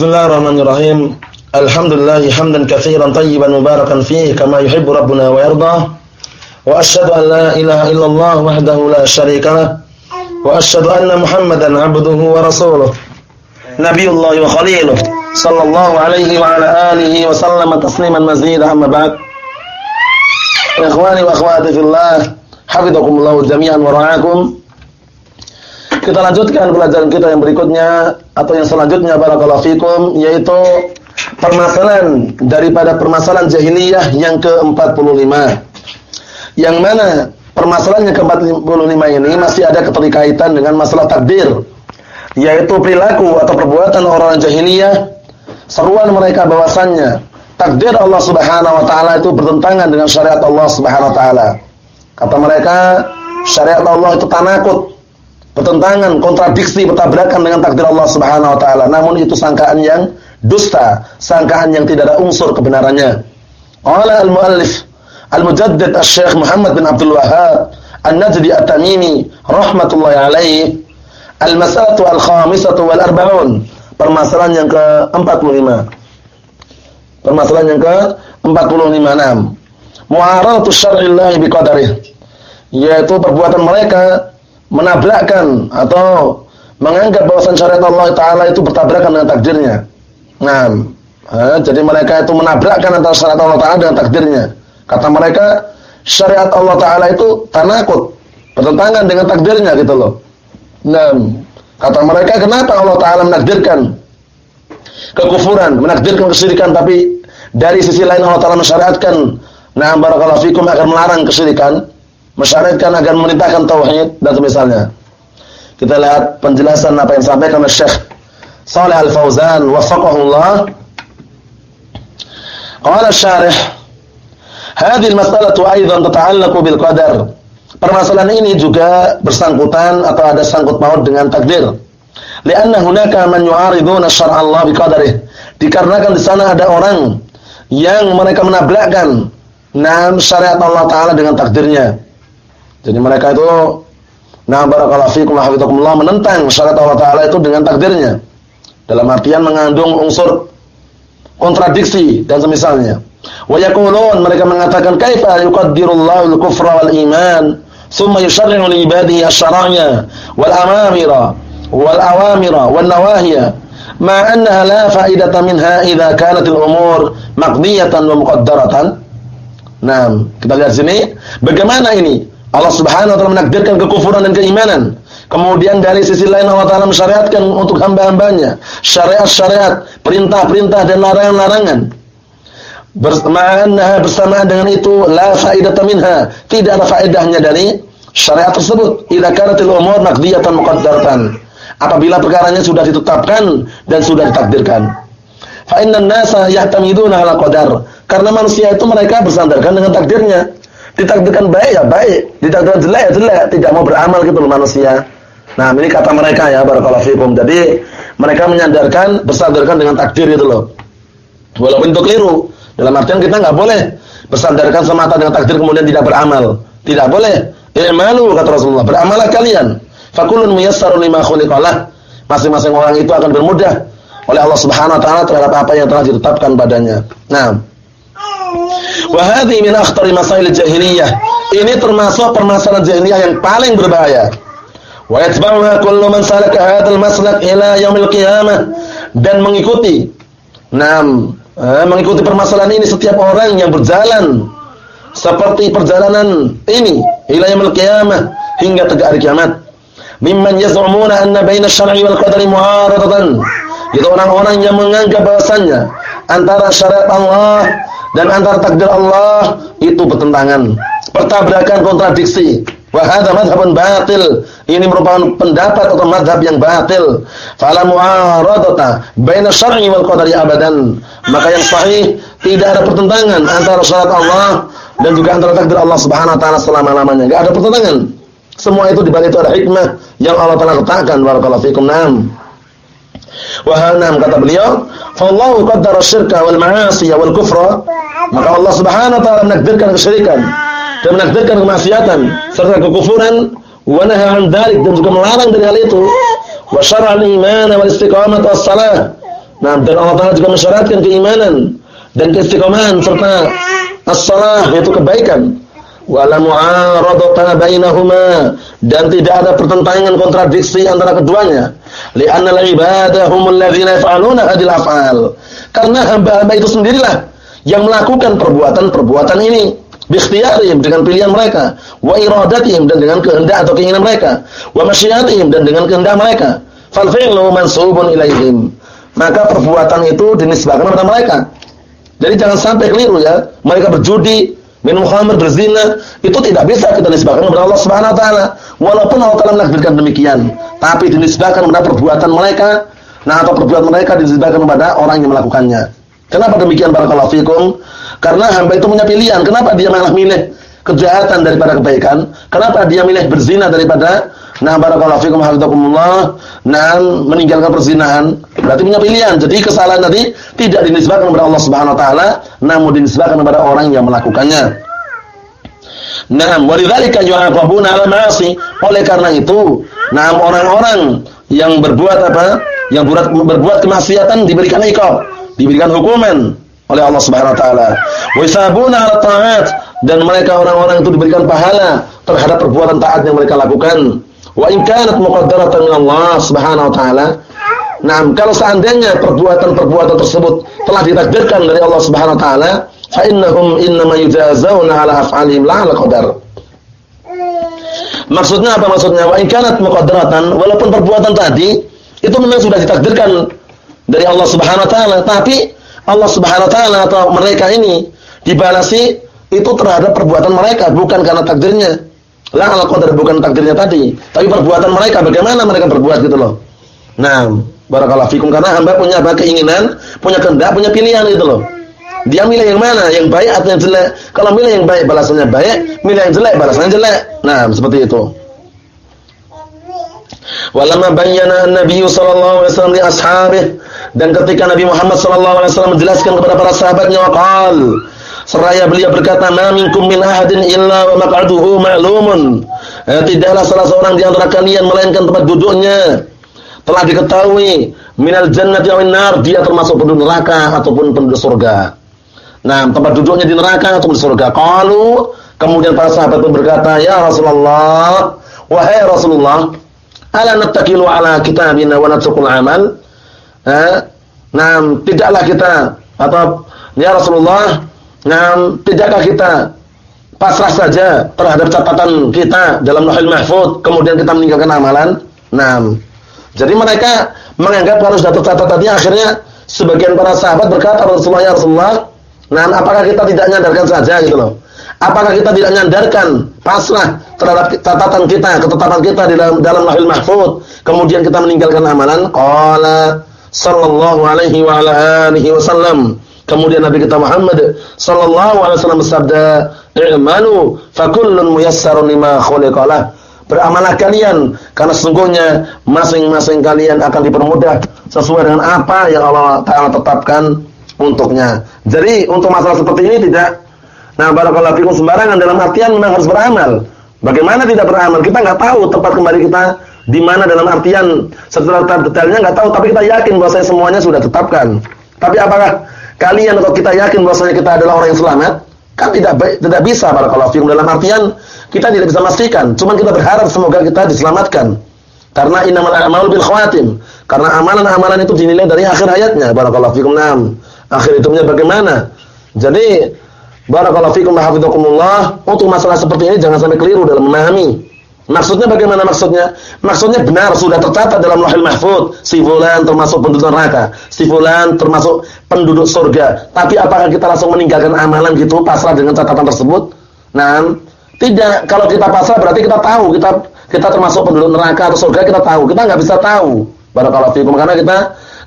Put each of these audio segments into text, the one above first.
Bismillahirrahmanirrahim. Alhamdulillah hamdan katsiran tayyiban mubarakan fihi kama yuhibbu rabbuna wa yarda. Wa asyhadu an la ilaha illallah wahdahu la syarika lah. Wa asyhadu anna Muhammadan 'abduhu wa rasuluh. Nabiyullah wa khaliluh sallallahu alaihi wa ala alihi wa sallama tasliman mazida amma ba'd. Ikhwani wa akhwati fillah, hafizakumullah jami'an wa ra'akum. Kita lanjutkan pelajaran kita yang berikutnya atau yang selanjutnya barakallahu fikum yaitu permasalahan daripada permasalahan jahiliyah yang ke-45. Yang mana permasalahan yang ke-45 ini masih ada keterkaitan dengan masalah takdir yaitu perilaku atau perbuatan orang jahiliyah seruan mereka bahwasannya takdir Allah Subhanahu wa taala itu bertentangan dengan syariat Allah Subhanahu wa taala. Kata mereka syariat Allah itu tanakut bertentangan, kontradiksi, bertabrakan dengan takdir Allah Subhanahu wa taala. Namun itu sangkaan yang dusta, sangkaan yang tidak ada unsur kebenarannya. Qala al-muallif al-mujaddid Asy-Syaikh Muhammad bin Abdul Wahhab An-Najdi At-Tamimi rahimatullah alaih al-mas'alatu al-khamisatu wal arba'un. Permasalahan yang ke-45. Permasalahan yang ke-45. Mu'aradatu syar'illahi biqadarih. Yaitu perbuatan mereka menabrakkan atau menganggap bahwasan syariat Allah Taala itu bertabrakan dengan takdirnya. Nah, eh, jadi mereka itu menabrakkan antara syariat Allah Taala dengan takdirnya. Kata mereka syariat Allah Taala itu tanakut, bertentangan dengan takdirnya gitu loh. Nah, kata mereka kenapa Allah Taala menakdirkan kekufuran, menakdirkan kesyirikan tapi dari sisi lain Allah Taala mensyariatkan nah barakallahu fikum agar melarang kesyirikan mensyariatkan agar memerintahkan tauhid dan semisalnya. Kita lihat penjelasan apa yang disampaikan oleh Syekh Saleh Al-Fauzan wafaqahullah. Qala syarih Hadhihi al-mas'alatu aidan tata'allaqu bil qadar. Permasalahan ini juga bersangkutan atau ada sangkut paut dengan takdir. Lianna hunaka man yu'ariduna syar'a Allah biqadarih. Dikarenakan di sana ada orang yang mereka menabrakkan nam syariat Allah taala dengan takdirnya. Jadi mereka itu nah barakallahu fikum hafizakumullah menentang syariat Allah taala itu dengan takdirnya. Dalam artian mengandung unsur kontradiksi dan semisalnya. Wa yaqulun mereka mengatakan kaifa yuqaddirullahu al-kufra wal iman thumma yusyarri'u li ibadihi asy-syara'ya wal amamira wal awamira wan nawahiya ma annaha la fa'idata minha idza kanat al-umur maqdiyatan wa muqaddaratan. Nah, kita lihat sini bagaimana ini Allah Subhanahu wa taala menakdirkan kekufuran dan keimanan. Kemudian dari sisi lain Allah taala mensyariatkan untuk hamba-hambanya syariat-syariat, perintah-perintah dan larangan-larangan. Bersamaan bersamaan dengan itu la faidata minha, tidak ada faedahnya dari syariat tersebut. Idza kanatil umur maqdiyatan muqaddaratan. Apabila perkaranya sudah ditetapkan dan sudah ditakdirkan. Fa innan nasa yahtamiduna ala qadar. Karena manusia itu mereka bersandarkan dengan takdirnya ditakdirkan baik ya baik, ditakdirkan jelek ya jelek, tidak mau beramal gitu loh manusia. Nah, ini kata mereka ya barakallahu fikum. Jadi, mereka menyandarkan bersandarkan dengan takdir itu loh. Walaupun itu keliru. Dalam artian kita nggak boleh bersandarkan semata dengan takdir kemudian tidak beramal. Tidak boleh. I'malu kata Rasulullah, beramalah kalian. Fakulun muyassarun lima khuliqalah. Masing-masing orang itu akan bermudah oleh Allah Subhanahu wa taala terhadap apa yang telah ditetapkan padanya. Nah, Wa hadhihi min akhtari masail jahiliyah. Ini termasuk permasalahan jahiliyah yang paling berbahaya. Wa yatba'uha kullu man salaka hadzal maslak ila yaumil qiyamah dan mengikuti Naam, eh, mengikuti permasalahan ini setiap orang yang berjalan seperti perjalanan ini ila yaumil qiyamah hingga tegak hari kiamat. Mimman yaz'umuna anna baina syar'i wal qadari mu'aradatan. Itu orang-orang yang menganggap bahwasannya antara syariat Allah dan antara takdir Allah itu bertentangan, bertabrakan kontradiksi. Wa hadza madhhabun batil. Ini merupakan pendapat atau madhab yang batil. Fala mu'aradata baina syar'i wal qadari abadan. Maka yang sahih tidak ada pertentangan antara syariat Allah dan juga antara takdir Allah Subhanahu wa taala selama-lamanya. Enggak ada pertentangan. Semua itu di balik itu ada hikmah yang Allah telah letakkan. Barakallahu fikum. Naam. Wahanam kata beliau, "Fallahu qaddara syirka wal ma'asi wal kufra." Maka Allah Subhanahu wa taala menakdirkan kesyirikan dan menakdirkan kemaksiatan serta kekufuran wa nahaa 'an dzalik dan juga melarang dari hal itu. Wa syar'a al-iman wal istiqamah was salah Nah, dan Allah Taala juga mensyaratkan keimanan dan keistiqomahan serta as-salah yaitu kebaikan. Wala mu'aradata bainahuma dan tidak ada pertentangan kontradiksi antara keduanya. Li'anna al-ibadah ladzina af'al. Karena hamba-hamba itu sendirilah yang melakukan perbuatan-perbuatan ini bikhtiyarihim dengan pilihan mereka, wa iradatihim dan dengan kehendak atau keinginan mereka, wa masyiatihim dan dengan kehendak mereka. Fal fi'lu mansubun ilaihim. Maka perbuatan itu dinisbahkan kepada mereka. Jadi jangan sampai keliru ya. Mereka berjudi, minum khamr, berzina, itu tidak bisa kita nisbahkan kepada Allah Subhanahu wa taala. Walaupun Allah Taala menakdirkan demikian, tapi dinisbahkan kepada perbuatan mereka, nah atau perbuatan mereka dinisbahkan kepada orang yang melakukannya. Kenapa demikian barakallahu fikum? Karena hamba itu punya pilihan. Kenapa dia malah milih kejahatan daripada kebaikan? Kenapa dia milih berzina daripada Nah barakallahu fikum hafizakumullah. Nah meninggalkan perzinahan berarti punya pilihan. Jadi kesalahan tadi tidak dinisbahkan kepada Allah Subhanahu wa taala, namun dinisbahkan kepada orang yang melakukannya. Nah, walidzalika yu'aqabuna 'ala ma'asi. Oleh karena itu, nah orang-orang yang berbuat apa? Yang berbuat, berbuat kemaksiatan diberikan iqab, diberikan hukuman oleh Allah Subhanahu wa taala. Wa yasabuna 'ala ta'at dan mereka orang-orang itu diberikan pahala terhadap perbuatan taat yang mereka lakukan. Wa in kanat muqaddaratan min Allah Subhanahu wa taala. Nah, kalau seandainya perbuatan-perbuatan tersebut telah ditakdirkan dari Allah Subhanahu wa taala, fa innahum innama yujazawna ala af'alihim la ala qadar. Maksudnya apa maksudnya? Wa in kanat muqaddaratan, walaupun perbuatan tadi itu memang sudah ditakdirkan dari Allah Subhanahu wa taala, tapi Allah Subhanahu wa taala atau mereka ini dibalasi itu terhadap perbuatan mereka bukan karena takdirnya. Lah kalau qadar bukan takdirnya tadi, tapi perbuatan mereka bagaimana mereka berbuat gitu loh. Nah, barakallahu fikum karena hamba punya apa keinginan, punya kehendak, punya pilihan gitu loh. Dia milih yang mana? Yang baik atau yang jelek? Kalau milih yang baik balasannya baik, milih yang jelek balasannya jelek. Nah, seperti itu. Walamma bayyana an-nabiy sallallahu alaihi wasallam li ashabihi dan ketika Nabi Muhammad sallallahu alaihi wasallam menjelaskan kepada para sahabatnya waqal Seraya beliau berkata, "Ma min ahadin illa wa maq'aduhu ma'lumun." Eh, tidaklah salah seorang di antara kalian melainkan tempat duduknya telah diketahui minal jannati wa nar, dia termasuk penduduk neraka ataupun penduduk surga. Nah, tempat duduknya di neraka atau di surga. Qalu, kemudian para sahabat pun berkata, "Ya Rasulullah, wahai Rasulullah, ala nattakilu ala kitabina wa natrukul amal?" Eh, nah, tidaklah kita atau ya Rasulullah, Nah, tidakkah kita pasrah saja terhadap catatan kita dalam Lauhul Mahfuz, kemudian kita meninggalkan amalan? Nah, jadi mereka menganggap kalau sudah tercatat tadi akhirnya sebagian para sahabat berkata Rasulullah ya Rasulullah, nah apakah kita tidak nyandarkan saja gitu loh? Apakah kita tidak nyandarkan pasrah terhadap catatan kita, ketetapan kita di dalam dalam Lauhul Mahfuz, kemudian kita meninggalkan amalan? Qala sallallahu alaihi wa alihi wasallam Kemudian Nabi kita Muhammad sallallahu alaihi wasallam bersabda, "I'malu fakullun muyassarun lima khuliqalah." Beramalah kalian karena sesungguhnya masing-masing kalian akan dipermudah sesuai dengan apa yang Allah Taala tetapkan untuknya. Jadi untuk masalah seperti ini tidak nah barakallahu fikum sembarangan dalam artian memang harus beramal. Bagaimana tidak beramal? Kita nggak tahu tempat kembali kita di mana dalam artian setelah detailnya nggak tahu, tapi kita yakin bahwa semuanya sudah tetapkan. Tapi apakah kalian atau kita yakin bahwasanya kita adalah orang yang selamat? Kan tidak tidak bisa barakallahu fikum dalam artian kita tidak bisa memastikan, cuman kita berharap semoga kita diselamatkan. Karena innamal a'malu bil khawatim. Karena amalan-amalan itu dinilai dari akhir hayatnya. Barakallahu fikum. Naam. Akhir hitungnya bagaimana? Jadi barakallahu fikum hafizakumullah, untuk masalah seperti ini jangan sampai keliru dalam memahami. Maksudnya bagaimana maksudnya? Maksudnya benar sudah tercatat dalam Lauhul Mahfuz, si fulan termasuk penduduk neraka, si fulan termasuk penduduk surga. Tapi apakah kita langsung meninggalkan amalan gitu pasrah dengan catatan tersebut? Nah, tidak. Kalau kita pasrah berarti kita tahu kita kita termasuk penduduk neraka atau surga kita tahu. Kita nggak bisa tahu. Barakallahu fikum karena kita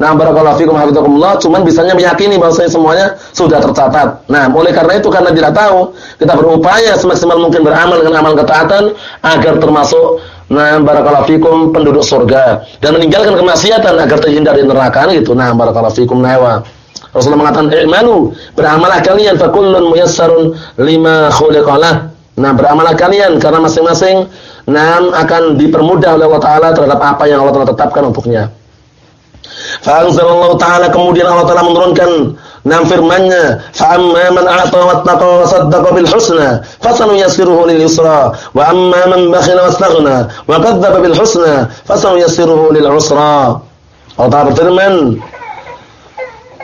Nah, barakallahu fikum hafizakumullah, cuman bisanya meyakini bahwasanya semuanya sudah tercatat. Nah, oleh karena itu karena tidak tahu, kita berupaya semaksimal mungkin beramal dengan amal ketaatan agar termasuk nah barakallahu fikum penduduk surga dan meninggalkan kemaksiatan agar terhindar dari neraka gitu. Nah, barakallahu fikum nawa. Rasulullah mengatakan, "I'malu, beramalah kalian fa kullun muyassarun lima khuliqalah." Nah, beramalah kalian karena masing-masing nah akan dipermudah oleh Allah taala terhadap apa yang Allah telah tetapkan untuknya. Fa ta'ala kemudian Allah Ta'ala menurunkan nam firman-Nya, "Fa amma man a'ta wattaqa wa saddaqa bil husna, fasanuyassiruhu lil yusra, wa amma man bakhila wastaghna wa kadzdzaba bil husna, fasanuyassiruhu lil usra." Allah Ta'ala berfirman,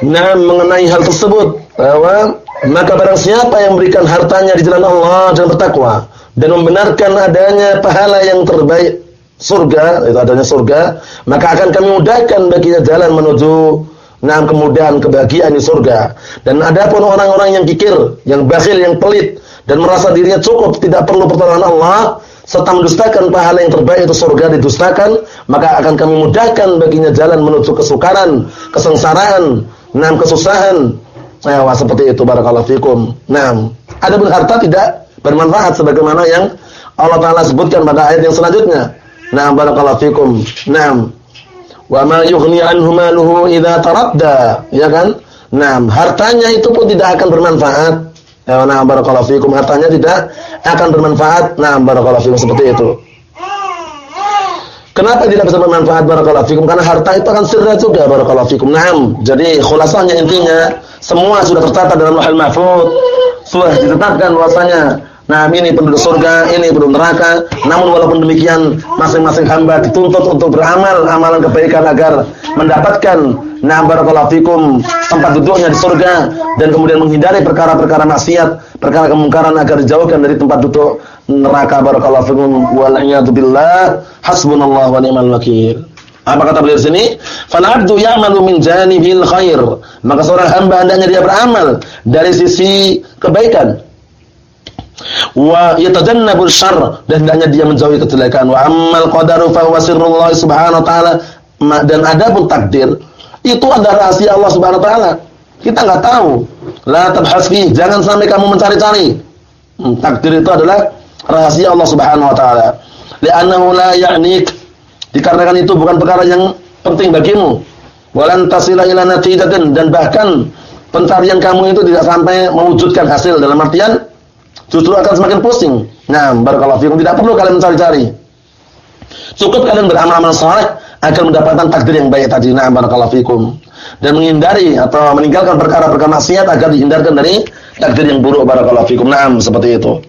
nah mengenai hal tersebut bahwa maka barang siapa yang memberikan hartanya di jalan Allah dan bertakwa dan membenarkan adanya pahala yang terbaik surga, itu adanya surga, maka akan kami mudahkan baginya jalan menuju nah kemudahan kebahagiaan di surga. Dan adapun orang-orang yang kikir, yang bakhil, yang pelit dan merasa dirinya cukup tidak perlu pertolongan Allah serta mendustakan pahala yang terbaik itu surga didustakan, maka akan kami mudahkan baginya jalan menuju kesukaran, kesengsaraan, nah kesusahan. Nah, seperti itu barakallahu fikum. Nah, ada harta tidak bermanfaat sebagaimana yang Allah taala sebutkan pada ayat yang selanjutnya. Nah, barakallahu fikum. Naam. Wa ma yughni anhu maluhu idza taradda, ya kan? Naam, hartanya itu pun tidak akan bermanfaat. Ya, nah, barakallahu fikum. Hartanya tidak akan bermanfaat. Nah, barakallahu fikum seperti itu. Kenapa tidak bisa bermanfaat barakallahu fikum? Karena harta itu akan sirra juga barakallahu fikum. Naam. Jadi khulasahnya intinya semua sudah tertata dalam Lauhul Mahfuz. Sudah ditetapkan bahwasanya Nah ini penduduk surga, ini penduduk neraka. Namun walaupun demikian, masing-masing hamba dituntut untuk beramal amalan kebaikan agar mendapatkan nah barakallahu fikum tempat duduknya di surga dan kemudian menghindari perkara-perkara maksiat, perkara kemungkaran agar dijauhkan dari tempat duduk neraka barakallahu fikum wal billah hasbunallahu wa ni'mal wakil. Apa kata beliau sini? Fal 'abdu ya'malu min janibil khair. Maka seorang hamba hendaknya dia beramal dari sisi kebaikan wa yatajannabu syarr. Dan hendaknya dia menjauhi kejelekan. Wa ammal qadaru fa huwa sirrullah subhanahu wa taala. Dan adapun takdir itu adalah rahasia Allah subhanahu wa taala. Kita enggak tahu. La tabhas fi. Jangan sampai kamu mencari-cari. Hmm, takdir itu adalah rahasia Allah subhanahu wa taala. Li'annahu la ya'nik. Dikarenakan itu bukan perkara yang penting bagimu. Walan tasila ila natijatin. Dan bahkan pencarian kamu itu tidak sampai mewujudkan hasil. Dalam artian justru akan semakin pusing. Nah, barakallahu fikum tidak perlu kalian mencari-cari. Cukup kalian beramal-amal saleh agar mendapatkan takdir yang baik tadi. Nah, barakallahu fikum. Dan menghindari atau meninggalkan perkara-perkara maksiat agar dihindarkan dari takdir yang buruk barakallahu fikum. Naam, seperti itu.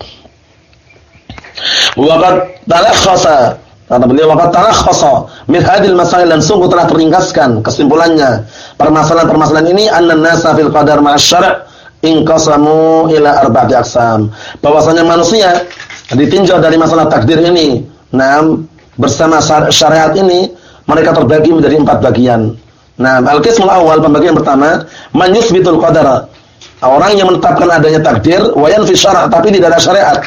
Waqad talakhasa kata beliau waqad talakhasa min hadhil masail dan sungguh telah teringkaskan kesimpulannya permasalahan-permasalahan ini annan nasa fil qadar ma'asy inqasamu ila arba'ati aqsam. Bahwasanya manusia ditinjau dari masalah takdir ini. Nah, bersama syariat ini mereka terbagi menjadi empat bagian. Nah, al-qismul awal pembagian pertama, man yuthbitul qadara. Orang yang menetapkan adanya takdir wa yanfi syara' tapi tidak ada syariat.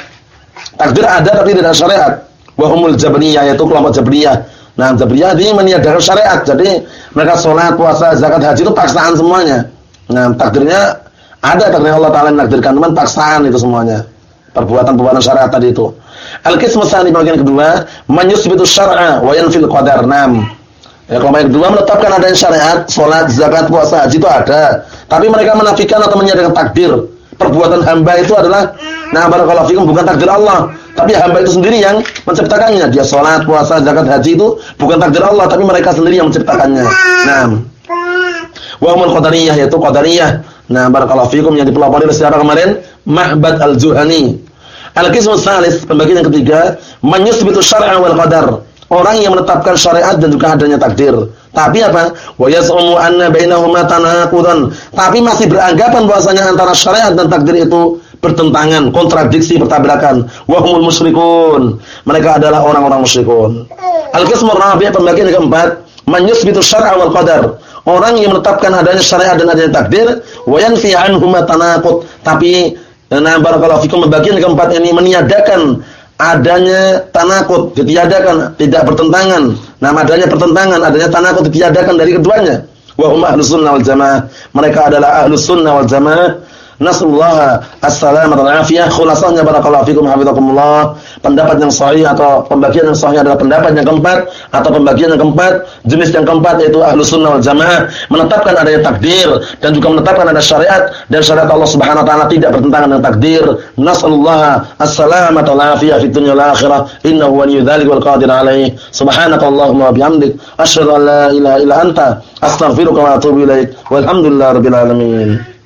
Takdir ada tapi tidak ada syariat. Wa humul jabriyah yaitu kelompok jabriyah. Nah, jabriyah ini meniadakan syariat. Jadi mereka sholat, puasa, zakat, haji itu paksaan semuanya. Nah, takdirnya ada takdir Allah Taala menakdirkan, teman paksaan itu semuanya. Perbuatan-perbuatan syariat tadi itu. Al-qismu tsani bagian kedua, man yusbitu syar'a wa yanfil qadar. Nam. Ya, kalau yang kedua menetapkan adanya syariat, salat, zakat, puasa, haji itu ada. Tapi mereka menafikan atau menyatakan takdir. Perbuatan hamba itu adalah nah barakallahu fikum bukan takdir Allah, tapi hamba itu sendiri yang menciptakannya. Dia salat, puasa, zakat, haji itu bukan takdir Allah, tapi mereka sendiri yang menciptakannya. Naam. Wa umul qadariyah yaitu qadariyah Nah, barakallahu fikum yang dipelopori oleh siapa kemarin? Mahbad Al-Juhani. Al-qismu tsalits, pembagian yang ketiga, man yuthbitu syar'a wal qadar. Orang yang menetapkan syariat dan juga adanya takdir. Tapi apa? Wa yaz'umu anna bainahuma tanaqudan. Tapi masih beranggapan bahwasanya antara syariat dan takdir itu bertentangan, kontradiksi, bertabrakan. Wa humul musyrikun. Mereka adalah orang-orang musyrikun. Al-qismu rabi' pembagian yang keempat, man yuthbitu syar'a wal qadar orang yang menetapkan adanya syariat dan adanya takdir wa yanfi tanaqud. Tapi nah barakallahu fikum bagian keempat ini meniadakan adanya tanakut ditiadakan tidak bertentangan. Nah adanya pertentangan adanya tanakut ditiadakan dari keduanya. Wa hum ahlus sunnah wal jamaah. Mereka adalah ahlus sunnah wal jamaah Nasallahu as-salamata wal afiyah. Khulasahnya barakallahu fikum hafizakumullah. Pendapat yang sahih atau pembagian yang sahih adalah pendapat yang keempat atau pembagian yang keempat, jenis yang keempat yaitu Ahlus Sunnah wal Jamaah menetapkan adanya takdir dan juga menetapkan ada syariat dan syariat Allah Subhanahu wa taala tidak bertentangan dengan takdir. Nasallahu as-salamata wal afiyah fid akhirah. Innahu waliyyu dzalika wal qadir alaih. Subhanakallahumma wa bihamdik asyhadu an la ilaha illa anta astaghfiruka wa atubu ilaik. Walhamdulillahirabbil alamin.